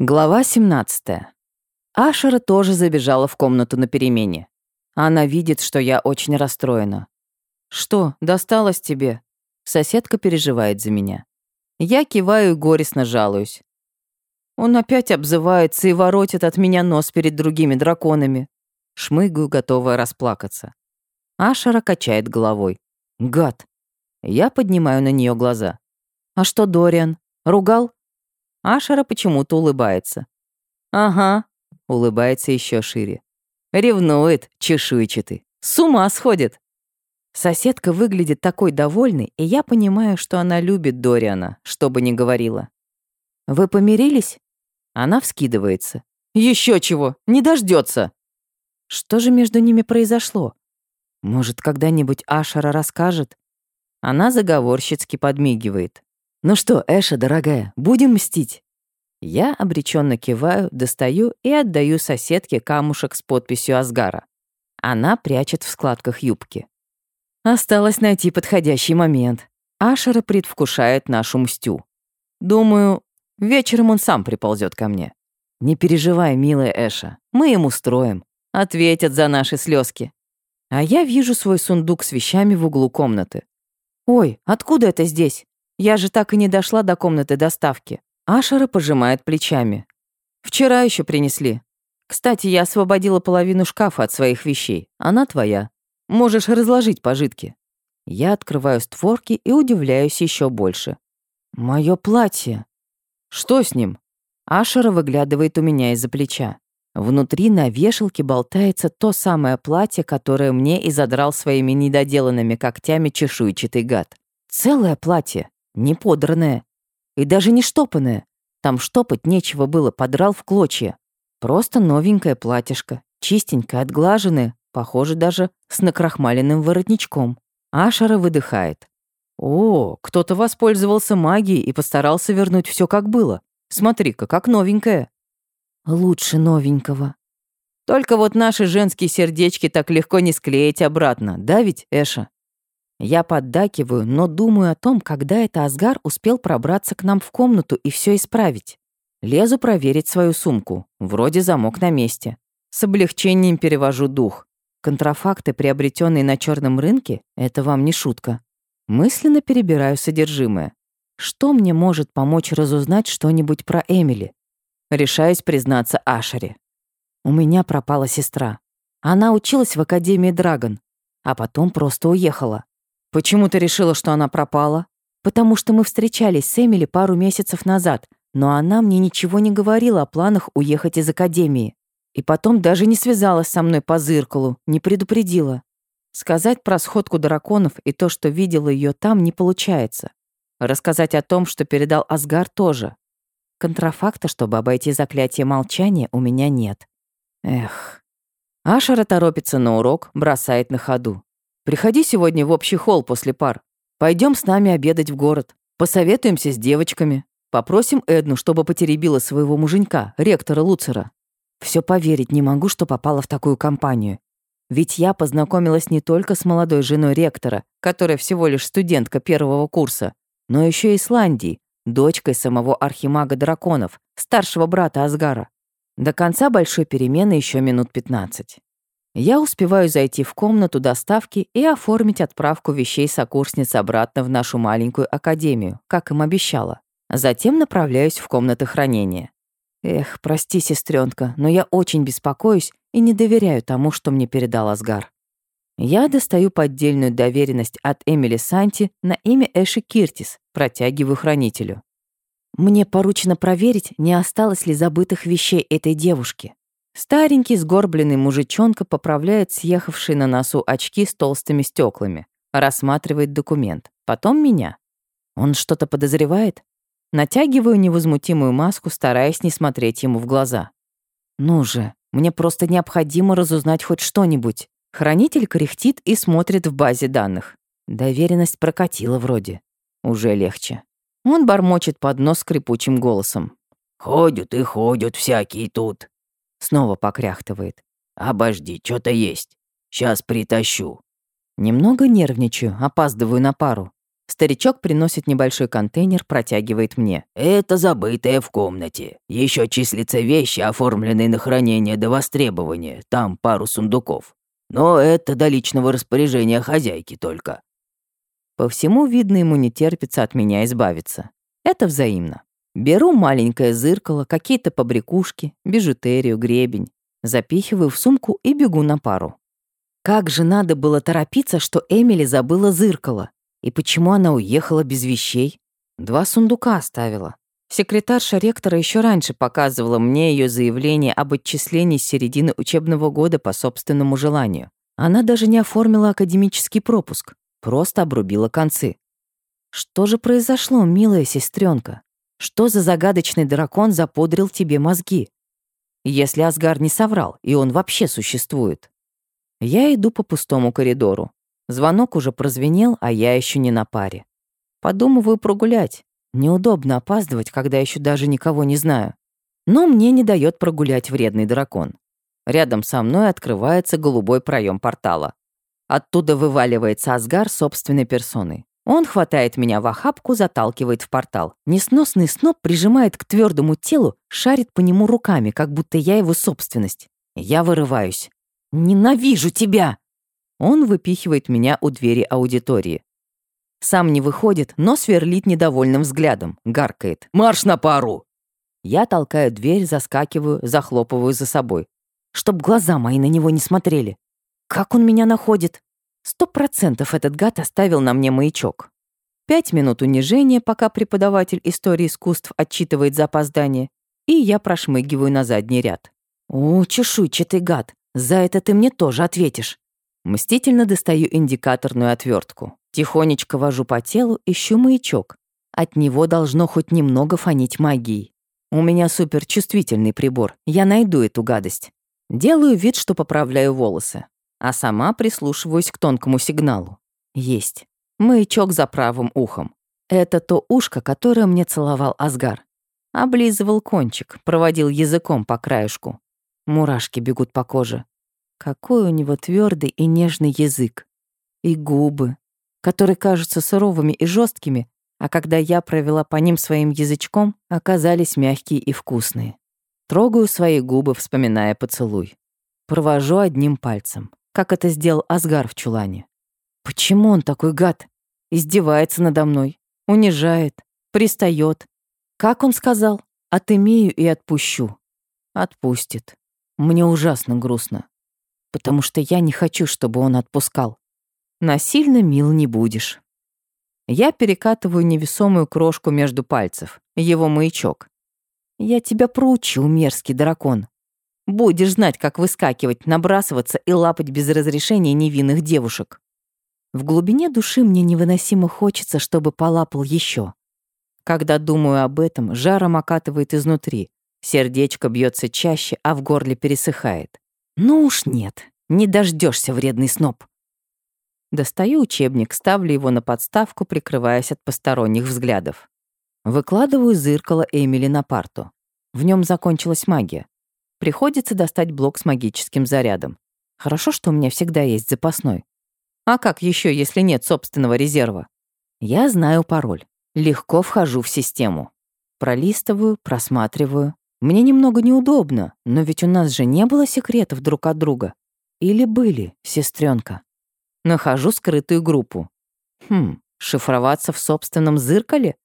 Глава 17. Ашера тоже забежала в комнату на перемене. Она видит, что я очень расстроена. «Что, досталось тебе?» Соседка переживает за меня. Я киваю и горестно жалуюсь. Он опять обзывается и воротит от меня нос перед другими драконами. Шмыгаю, готовая расплакаться. Ашера качает головой. «Гад!» Я поднимаю на нее глаза. «А что Дориан? Ругал?» Ашера почему-то улыбается. «Ага», — улыбается еще шире. «Ревнует, чешуйчатый. С ума сходит». Соседка выглядит такой довольной, и я понимаю, что она любит Дориана, что бы ни говорила. «Вы помирились?» Она вскидывается. Еще чего, не дождется. Что же между ними произошло? Может, когда-нибудь Ашера расскажет? Она заговорщицки подмигивает. «Ну что, Эша, дорогая, будем мстить?» Я обреченно киваю, достаю и отдаю соседке камушек с подписью Асгара. Она прячет в складках юбки. Осталось найти подходящий момент. Ашера предвкушает нашу мстю. Думаю, вечером он сам приползет ко мне. Не переживай, милая Эша, мы им устроим. Ответят за наши слезки. А я вижу свой сундук с вещами в углу комнаты. Ой, откуда это здесь? Я же так и не дошла до комнаты доставки. Ашера пожимает плечами. Вчера еще принесли. Кстати, я освободила половину шкафа от своих вещей. Она твоя. Можешь разложить пожитки. Я открываю створки и удивляюсь еще больше. Мое платье. Что с ним? Ашера выглядывает у меня из-за плеча. Внутри на вешалке болтается то самое платье, которое мне и задрал своими недоделанными когтями чешуйчатый гад. Целое платье. Не подранное. И даже не штопанное. Там штопать нечего было, подрал в клочья. Просто новенькое платьишко, чистенькое, отглаженное, похоже даже с накрахмаленным воротничком. Ашера выдыхает. О, кто-то воспользовался магией и постарался вернуть все как было. Смотри-ка, как новенькое. Лучше новенького. Только вот наши женские сердечки так легко не склеить обратно, да ведь, Эша? Я поддакиваю, но думаю о том, когда это Асгар успел пробраться к нам в комнату и все исправить. Лезу проверить свою сумку. Вроде замок на месте. С облегчением перевожу дух. Контрафакты, приобретенные на черном рынке, это вам не шутка. Мысленно перебираю содержимое. Что мне может помочь разузнать что-нибудь про Эмили? Решаюсь признаться Ашере. У меня пропала сестра. Она училась в Академии Драгон, а потом просто уехала. «Почему ты решила, что она пропала?» «Потому что мы встречались с Эмили пару месяцев назад, но она мне ничего не говорила о планах уехать из академии. И потом даже не связалась со мной по зеркалу, не предупредила. Сказать про сходку драконов и то, что видела ее там, не получается. Рассказать о том, что передал Асгар, тоже. Контрафакта, чтобы обойти заклятие молчания, у меня нет. Эх. Ашера торопится на урок, бросает на ходу. Приходи сегодня в общий холл после пар. Пойдем с нами обедать в город. Посоветуемся с девочками. Попросим Эдну, чтобы потеребила своего муженька, ректора Луцера. Все поверить не могу, что попала в такую компанию. Ведь я познакомилась не только с молодой женой ректора, которая всего лишь студентка первого курса, но еще и с Ландией, дочкой самого архимага драконов, старшего брата Асгара. До конца большой перемены еще минут 15. Я успеваю зайти в комнату доставки и оформить отправку вещей сокурсниц обратно в нашу маленькую академию, как им обещала. Затем направляюсь в комнаты хранения. Эх, прости, сестренка, но я очень беспокоюсь и не доверяю тому, что мне передал Асгар. Я достаю поддельную доверенность от Эмили Санти на имя Эши Киртис, протягиваю хранителю. Мне поручено проверить, не осталось ли забытых вещей этой девушки. Старенький сгорбленный мужичонка поправляет съехавшие на носу очки с толстыми стеклами, рассматривает документ, потом меня. Он что-то подозревает? Натягиваю невозмутимую маску, стараясь не смотреть ему в глаза. Ну же, мне просто необходимо разузнать хоть что-нибудь. Хранитель кряхтит и смотрит в базе данных. Доверенность прокатила вроде. Уже легче. Он бормочет под нос скрипучим голосом. «Ходят и ходят всякие тут. Снова покряхтывает. «Обожди, что-то есть. Сейчас притащу». Немного нервничаю, опаздываю на пару. Старичок приносит небольшой контейнер, протягивает мне. Это забытое в комнате. Еще числятся вещи, оформленные на хранение до востребования. Там пару сундуков. Но это до личного распоряжения хозяйки только. По всему видно, ему не терпится от меня избавиться. Это взаимно. Беру маленькое зеркало, какие-то побрякушки, бижутерию, гребень, запихиваю в сумку и бегу на пару. Как же надо было торопиться, что Эмили забыла зеркало. И почему она уехала без вещей? Два сундука оставила. Секретарша ректора еще раньше показывала мне ее заявление об отчислении с середины учебного года по собственному желанию. Она даже не оформила академический пропуск, просто обрубила концы. Что же произошло, милая сестренка? Что за загадочный дракон запудрил тебе мозги? Если Асгар не соврал, и он вообще существует. Я иду по пустому коридору. Звонок уже прозвенел, а я еще не на паре. Подумываю прогулять. Неудобно опаздывать, когда еще даже никого не знаю. Но мне не дает прогулять вредный дракон. Рядом со мной открывается голубой проем портала. Оттуда вываливается Асгар собственной персоной. Он хватает меня в охапку, заталкивает в портал. Несносный сноп прижимает к твердому телу, шарит по нему руками, как будто я его собственность. Я вырываюсь. «Ненавижу тебя!» Он выпихивает меня у двери аудитории. Сам не выходит, но сверлит недовольным взглядом, гаркает. «Марш на пару!» Я толкаю дверь, заскакиваю, захлопываю за собой. Чтоб глаза мои на него не смотрели. Как он меня находит? Сто процентов этот гад оставил на мне маячок. Пять минут унижения, пока преподаватель истории искусств отчитывает за опоздание, и я прошмыгиваю на задний ряд. «О, чешуйчатый гад, за это ты мне тоже ответишь. Мстительно достаю индикаторную отвертку. Тихонечко вожу по телу, ищу маячок. От него должно хоть немного фонить магией. У меня суперчувствительный прибор, я найду эту гадость. Делаю вид, что поправляю волосы, а сама прислушиваюсь к тонкому сигналу. Есть. Маячок за правым ухом. Это то ушко, которое мне целовал Асгар. Облизывал кончик, проводил языком по краешку. Мурашки бегут по коже. Какой у него твердый и нежный язык. И губы, которые кажутся суровыми и жесткими, а когда я провела по ним своим язычком, оказались мягкие и вкусные. Трогаю свои губы, вспоминая поцелуй. Провожу одним пальцем, как это сделал Асгар в чулане. Почему он такой гад? Издевается надо мной, унижает, пристает. Как он сказал? Отымею и отпущу. Отпустит. Мне ужасно грустно потому что я не хочу, чтобы он отпускал. Насильно мил не будешь. Я перекатываю невесомую крошку между пальцев, его маячок. Я тебя проучу, мерзкий дракон. Будешь знать, как выскакивать, набрасываться и лапать без разрешения невинных девушек. В глубине души мне невыносимо хочется, чтобы полапал еще. Когда думаю об этом, жаром окатывает изнутри. Сердечко бьется чаще, а в горле пересыхает. Ну уж нет, не дождешься, вредный сноб. Достаю учебник, ставлю его на подставку, прикрываясь от посторонних взглядов. Выкладываю зеркало Эмили на парту. В нем закончилась магия. Приходится достать блок с магическим зарядом. Хорошо, что у меня всегда есть запасной. А как еще, если нет собственного резерва? Я знаю пароль. Легко вхожу в систему. Пролистываю, просматриваю. Мне немного неудобно, но ведь у нас же не было секретов друг от друга. Или были, сестренка? Нахожу скрытую группу. Хм, шифроваться в собственном зеркале?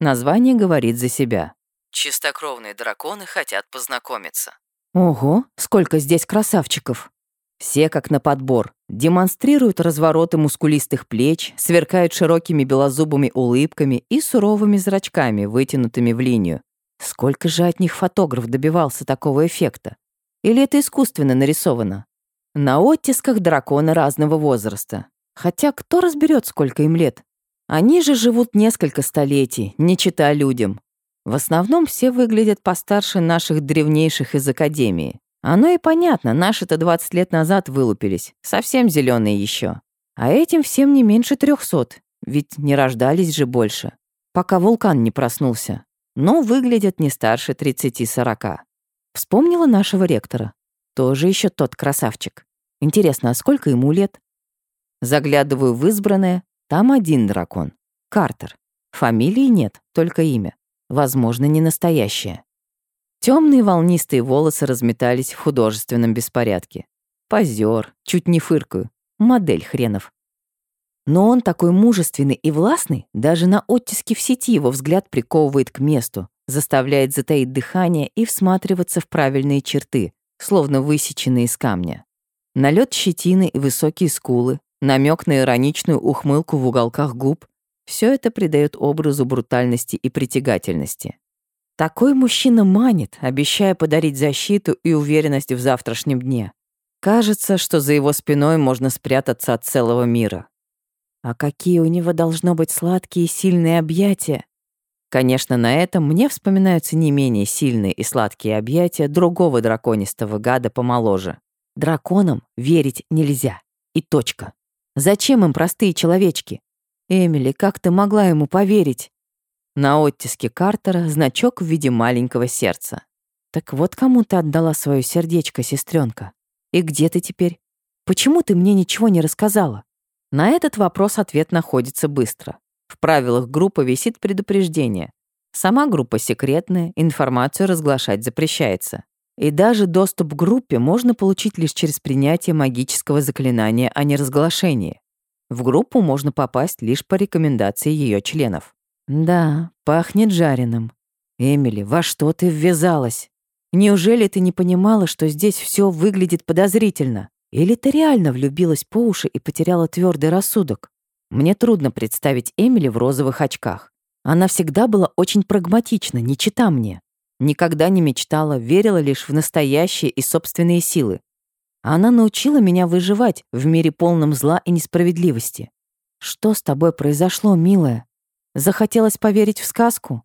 Название говорит за себя. Чистокровные драконы хотят познакомиться. Ого, сколько здесь красавчиков. Все как на подбор. Демонстрируют развороты мускулистых плеч, сверкают широкими белозубыми улыбками и суровыми зрачками, вытянутыми в линию. Сколько же от них фотограф добивался такого эффекта? Или это искусственно нарисовано? На оттисках драконы разного возраста. Хотя кто разберет, сколько им лет? Они же живут несколько столетий, не чита людям. В основном все выглядят постарше наших древнейших из Академии. Оно и понятно, наши-то 20 лет назад вылупились, совсем зеленые еще. А этим всем не меньше трехсот, ведь не рождались же больше, пока вулкан не проснулся но выглядят не старше 30-40. Вспомнила нашего ректора. Тоже еще тот красавчик. Интересно, а сколько ему лет? Заглядываю в избранное, там один дракон. Картер. Фамилии нет, только имя. Возможно, не настоящее. Темные волнистые волосы разметались в художественном беспорядке. Позер, чуть не фыркаю. Модель хренов. Но он такой мужественный и властный, даже на оттиске в сети его взгляд приковывает к месту, заставляет затаить дыхание и всматриваться в правильные черты, словно высеченные из камня. Налет щетины и высокие скулы, намек на ироничную ухмылку в уголках губ — все это придает образу брутальности и притягательности. Такой мужчина манит, обещая подарить защиту и уверенность в завтрашнем дне. Кажется, что за его спиной можно спрятаться от целого мира. А какие у него должно быть сладкие и сильные объятия. Конечно, на этом мне вспоминаются не менее сильные и сладкие объятия другого драконистого гада помоложе. Драконам верить нельзя. И точка. Зачем им простые человечки? Эмили, как ты могла ему поверить? На оттиске Картера значок в виде маленького сердца. Так вот кому ты отдала свое сердечко, сестренка. И где ты теперь? Почему ты мне ничего не рассказала? На этот вопрос ответ находится быстро. В правилах группы висит предупреждение. Сама группа секретная, информацию разглашать запрещается. И даже доступ к группе можно получить лишь через принятие магического заклинания о неразглашении. В группу можно попасть лишь по рекомендации ее членов. Да, пахнет жареным. Эмили, во что ты ввязалась? Неужели ты не понимала, что здесь все выглядит подозрительно? Или ты реально влюбилась по уши и потеряла твердый рассудок? Мне трудно представить Эмили в розовых очках. Она всегда была очень прагматична, не чита мне. Никогда не мечтала, верила лишь в настоящие и собственные силы. Она научила меня выживать в мире полном зла и несправедливости. Что с тобой произошло, милая? Захотелось поверить в сказку?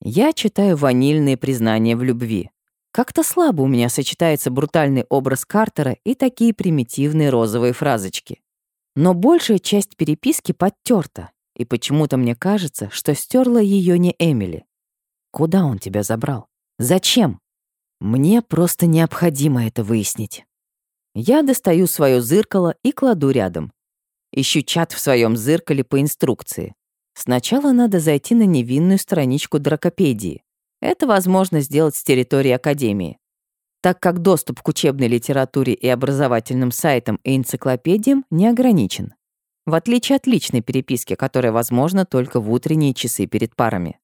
Я читаю ванильные признания в любви. Как-то слабо у меня сочетается брутальный образ Картера и такие примитивные розовые фразочки. Но большая часть переписки подтерта, и почему-то мне кажется, что стерла ее не Эмили. Куда он тебя забрал? Зачем? Мне просто необходимо это выяснить. Я достаю свое зеркало и кладу рядом. Ищу чат в своем зеркале по инструкции. Сначала надо зайти на невинную страничку дракопедии. Это возможно сделать с территории Академии. Так как доступ к учебной литературе и образовательным сайтам и энциклопедиям не ограничен. В отличие от личной переписки, которая возможна только в утренние часы перед парами.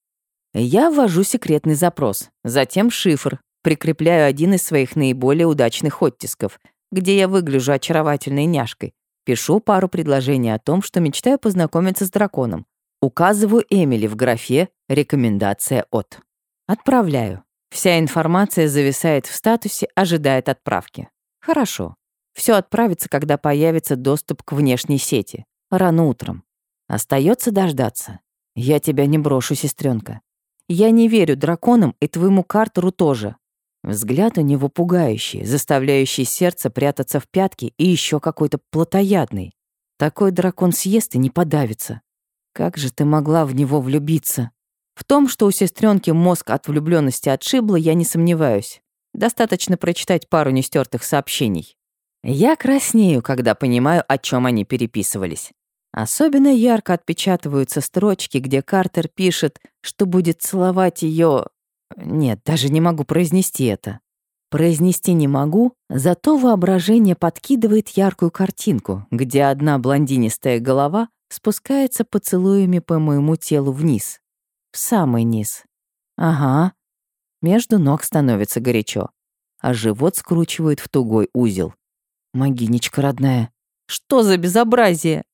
Я ввожу секретный запрос, затем шифр, прикрепляю один из своих наиболее удачных оттисков, где я выгляжу очаровательной няшкой, пишу пару предложений о том, что мечтаю познакомиться с драконом, указываю Эмили в графе «Рекомендация от». Отправляю. Вся информация зависает в статусе, ожидает отправки. Хорошо. Все отправится, когда появится доступ к внешней сети. Рано утром. Остается дождаться. Я тебя не брошу, сестренка. Я не верю драконам и твоему Картеру тоже. Взгляд у него пугающий, заставляющий сердце прятаться в пятки и еще какой-то плотоядный. Такой дракон съест и не подавится. Как же ты могла в него влюбиться? В том, что у сестренки мозг от влюбленности отшибло, я не сомневаюсь. Достаточно прочитать пару нестертых сообщений. Я краснею, когда понимаю, о чем они переписывались. Особенно ярко отпечатываются строчки, где Картер пишет, что будет целовать ее. Нет, даже не могу произнести это. Произнести не могу, зато воображение подкидывает яркую картинку, где одна блондинистая голова спускается поцелуями по моему телу вниз, в самый низ. Ага. Между ног становится горячо, а живот скручивает в тугой узел. Могинечка родная. Что за безобразие?